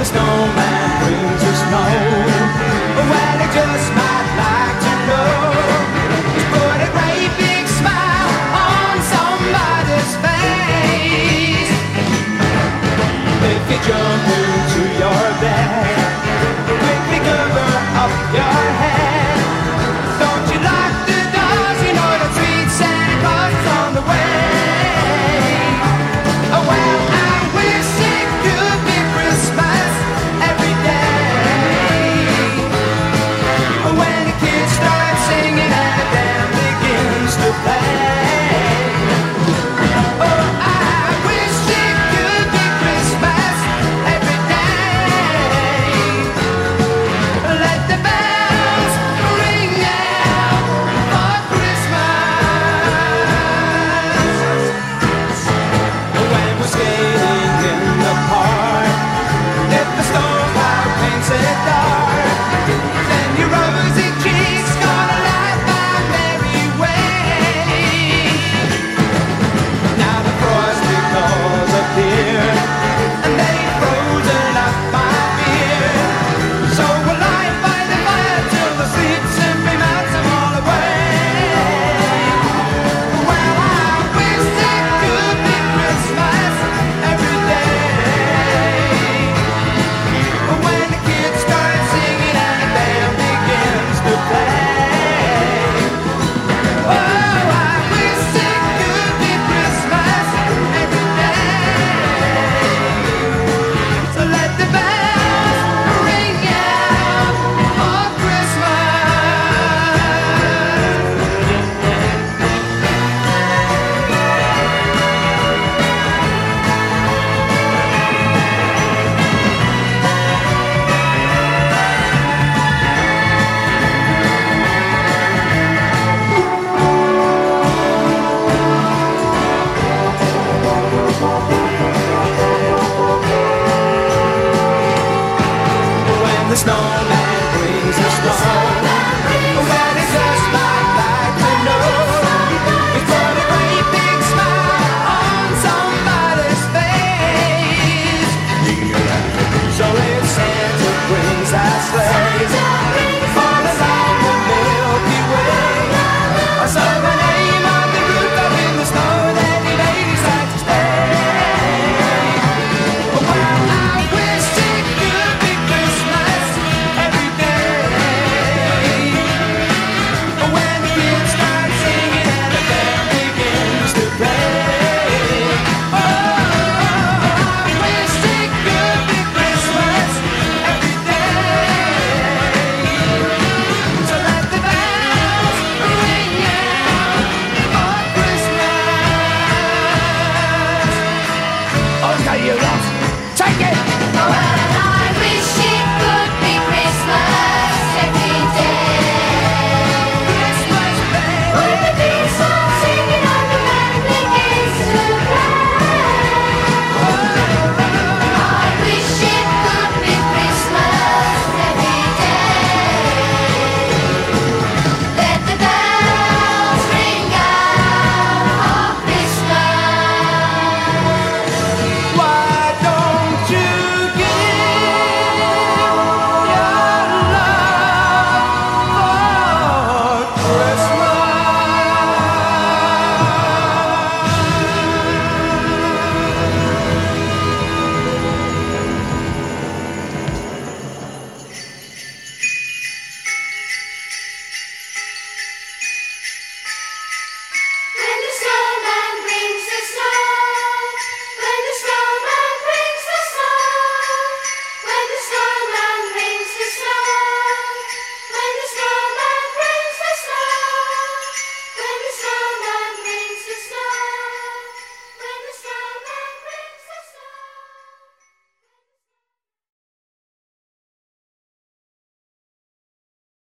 the snowman brings us snow. the snowman brings us home.